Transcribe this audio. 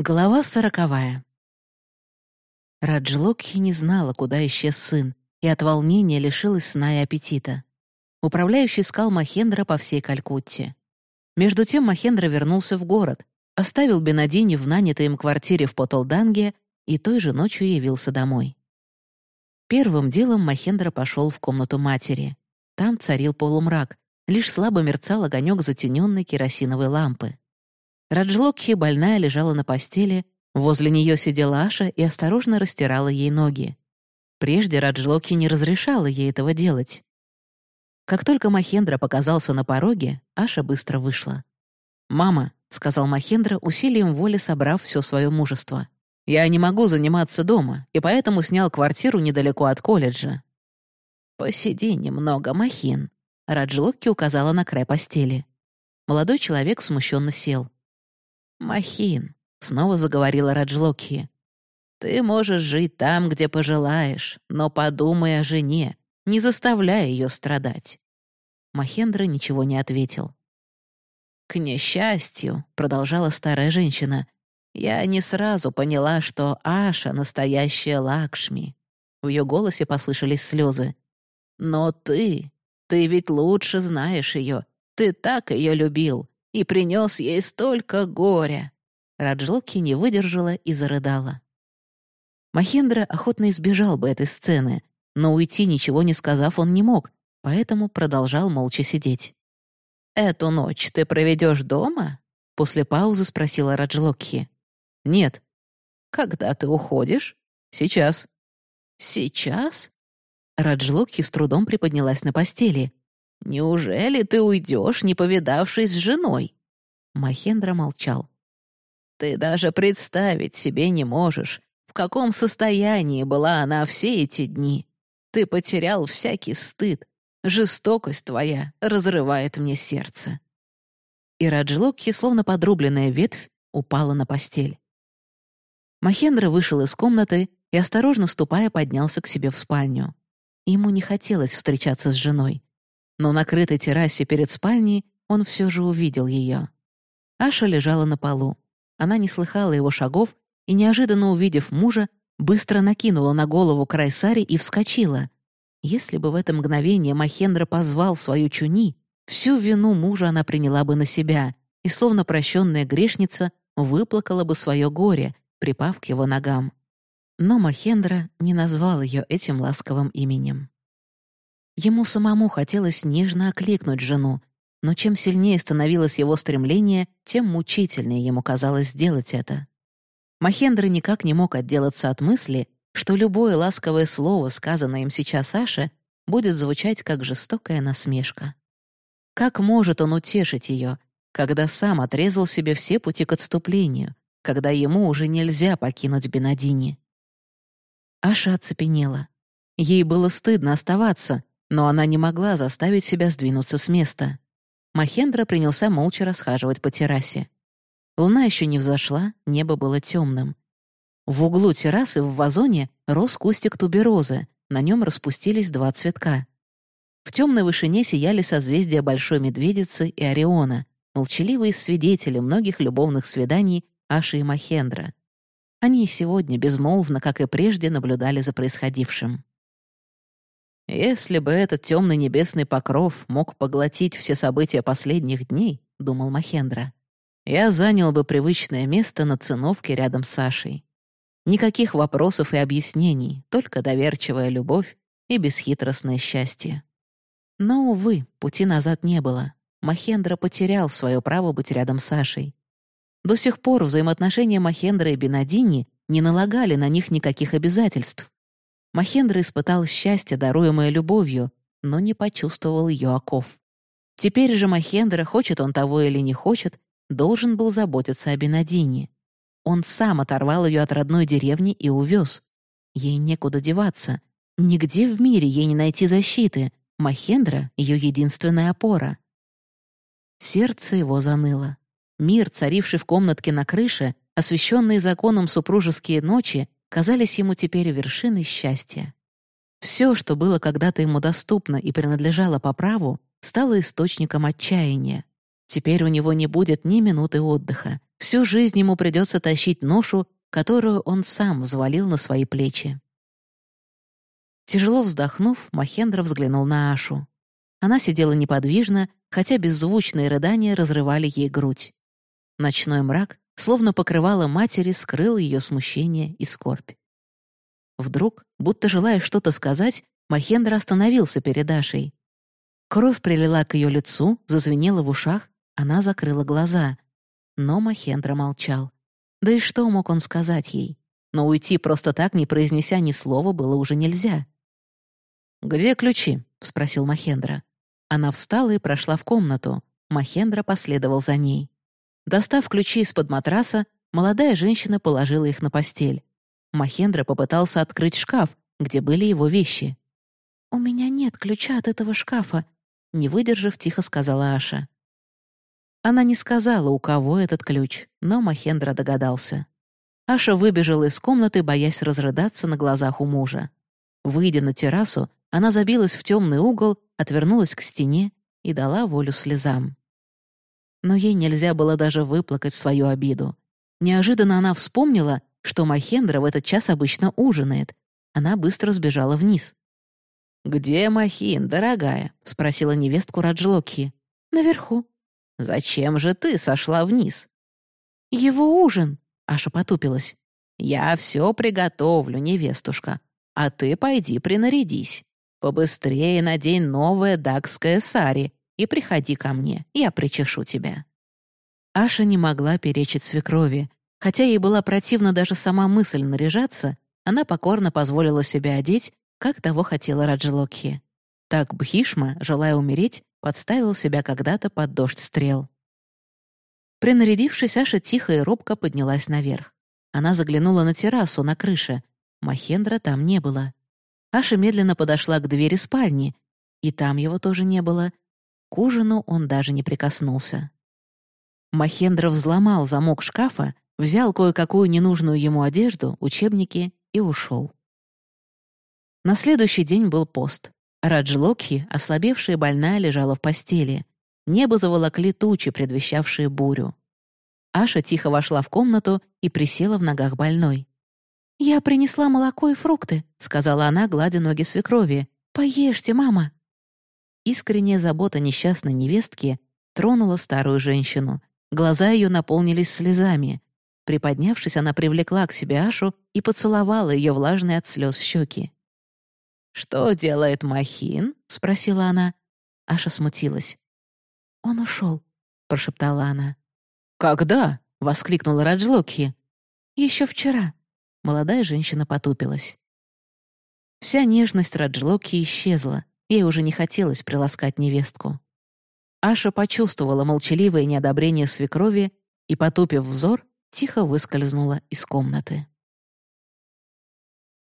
Глава сороковая. Раджлокхи не знала, куда исчез сын, и от волнения лишилась сна и аппетита. Управляющий искал Махендра по всей Калькутте. Между тем Махендра вернулся в город, оставил Бенадини в нанятой им квартире в Потолданге и той же ночью явился домой. Первым делом Махендра пошел в комнату матери. Там царил полумрак, лишь слабо мерцал огонек затененной керосиновой лампы. Раджлокхи, больная, лежала на постели, возле нее сидела Аша и осторожно растирала ей ноги. Прежде Раджлокхи не разрешала ей этого делать. Как только Махендра показался на пороге, Аша быстро вышла. «Мама», — сказал Махендра, усилием воли собрав все свое мужество, «я не могу заниматься дома, и поэтому снял квартиру недалеко от колледжа». «Посиди немного, Махин», — Раджлокки указала на край постели. Молодой человек смущенно сел. «Махин», — снова заговорила Раджлокхи, «ты можешь жить там, где пожелаешь, но подумай о жене, не заставляй ее страдать». Махендра ничего не ответил. «К несчастью», — продолжала старая женщина, «я не сразу поняла, что Аша — настоящая Лакшми». В ее голосе послышались слезы. «Но ты, ты ведь лучше знаешь ее, ты так ее любил, и принес ей столько горя». Раджлоки не выдержала и зарыдала. Махендра охотно избежал бы этой сцены, но уйти, ничего не сказав, он не мог, поэтому продолжал молча сидеть. «Эту ночь ты проведешь дома?» После паузы спросила Раджлокхи. «Нет». «Когда ты уходишь?» «Сейчас». «Сейчас?» Раджлокхи с трудом приподнялась на постели. «Неужели ты уйдешь, не повидавшись с женой?» Махендра молчал. «Ты даже представить себе не можешь, в каком состоянии была она все эти дни. Ты потерял всякий стыд. Жестокость твоя разрывает мне сердце». И Раджлокхи, словно подрубленная ветвь, упала на постель. Махендра вышел из комнаты и, осторожно ступая, поднялся к себе в спальню. Ему не хотелось встречаться с женой но на крытой террасе перед спальней он все же увидел ее. Аша лежала на полу. Она не слыхала его шагов и, неожиданно увидев мужа, быстро накинула на голову край сари и вскочила. Если бы в это мгновение Махендра позвал свою чуни, всю вину мужа она приняла бы на себя и, словно прощенная грешница, выплакала бы свое горе, припав к его ногам. Но Махендра не назвал ее этим ласковым именем. Ему самому хотелось нежно окликнуть жену, но чем сильнее становилось его стремление, тем мучительнее ему казалось сделать это. Махендра никак не мог отделаться от мысли, что любое ласковое слово, сказанное им сейчас Саше, будет звучать как жестокая насмешка. Как может он утешить ее, когда сам отрезал себе все пути к отступлению, когда ему уже нельзя покинуть Бенадини? Аша оцепенела. Ей было стыдно оставаться, но она не могла заставить себя сдвинуться с места. Махендра принялся молча расхаживать по террасе. Луна еще не взошла, небо было темным. В углу террасы в вазоне рос кустик туберозы, на нем распустились два цветка. В темной вышине сияли созвездия Большой Медведицы и Ориона, молчаливые свидетели многих любовных свиданий Аши и Махендра. Они и сегодня безмолвно, как и прежде, наблюдали за происходившим. «Если бы этот темный небесный покров мог поглотить все события последних дней», — думал Махендра, «я занял бы привычное место на циновке рядом с Сашей. Никаких вопросов и объяснений, только доверчивая любовь и бесхитростное счастье». Но, увы, пути назад не было. Махендра потерял свое право быть рядом с Сашей. До сих пор взаимоотношения Махендра и Бенадини не налагали на них никаких обязательств. Махендра испытал счастье, даруемое любовью, но не почувствовал ее оков. Теперь же Махендра, хочет он того или не хочет, должен был заботиться о Бенадине. Он сам оторвал ее от родной деревни и увез. Ей некуда деваться. Нигде в мире ей не найти защиты. Махендра — ее единственная опора. Сердце его заныло. Мир, царивший в комнатке на крыше, освещенные законом супружеские ночи, казались ему теперь вершиной счастья. Все, что было когда-то ему доступно и принадлежало по праву, стало источником отчаяния. Теперь у него не будет ни минуты отдыха. Всю жизнь ему придется тащить ношу, которую он сам взвалил на свои плечи. Тяжело вздохнув, Махендра взглянул на Ашу. Она сидела неподвижно, хотя беззвучные рыдания разрывали ей грудь. Ночной мрак, словно покрывало матери, скрыл ее смущение и скорбь. Вдруг, будто желая что-то сказать, Махендра остановился перед Ашей. Кровь прилила к ее лицу, зазвенела в ушах, она закрыла глаза. Но Махендра молчал. Да и что мог он сказать ей? Но уйти просто так, не произнеся ни слова, было уже нельзя. «Где ключи?» — спросил Махендра. Она встала и прошла в комнату. Махендра последовал за ней. Достав ключи из-под матраса, молодая женщина положила их на постель. Махендра попытался открыть шкаф, где были его вещи. «У меня нет ключа от этого шкафа», — не выдержав, тихо сказала Аша. Она не сказала, у кого этот ключ, но Махендра догадался. Аша выбежала из комнаты, боясь разрыдаться на глазах у мужа. Выйдя на террасу, она забилась в темный угол, отвернулась к стене и дала волю слезам. Но ей нельзя было даже выплакать свою обиду. Неожиданно она вспомнила, что Махендра в этот час обычно ужинает. Она быстро сбежала вниз. «Где Махин, дорогая?» — спросила невестку Раджлокхи. «Наверху». «Зачем же ты сошла вниз?» «Его ужин», — Аша потупилась. «Я все приготовлю, невестушка, а ты пойди принарядись. Побыстрее надень новое дакское сари и приходи ко мне, я причешу тебя». Аша не могла перечить свекрови. Хотя ей была противна даже сама мысль наряжаться, она покорно позволила себя одеть, как того хотела Раджилокхи. Так Бхишма, желая умереть, подставил себя когда-то под дождь стрел. Принарядившись, Аша тихо и робко поднялась наверх. Она заглянула на террасу на крыше. Махендра там не было. Аша медленно подошла к двери спальни, и там его тоже не было. К ужину он даже не прикоснулся. Махендра взломал замок шкафа, взял кое-какую ненужную ему одежду, учебники и ушел. На следующий день был пост. Раджлокхи, ослабевшая и больная, лежала в постели. Небо заволокли тучи, предвещавшие бурю. Аша тихо вошла в комнату и присела в ногах больной. «Я принесла молоко и фрукты», — сказала она, гладя ноги свекрови. «Поешьте, мама». Искренняя забота несчастной невестки тронула старую женщину. Глаза ее наполнились слезами. Приподнявшись, она привлекла к себе Ашу и поцеловала ее влажные от слез щеки. «Что делает Махин?» — спросила она. Аша смутилась. «Он ушел», — прошептала она. «Когда?» — воскликнула Раджлокхи. «Еще вчера», Молодая женщина потупилась. Вся нежность Раджлоки исчезла, ей уже не хотелось приласкать невестку. Аша почувствовала молчаливое неодобрение свекрови и, потупив взор, тихо выскользнула из комнаты.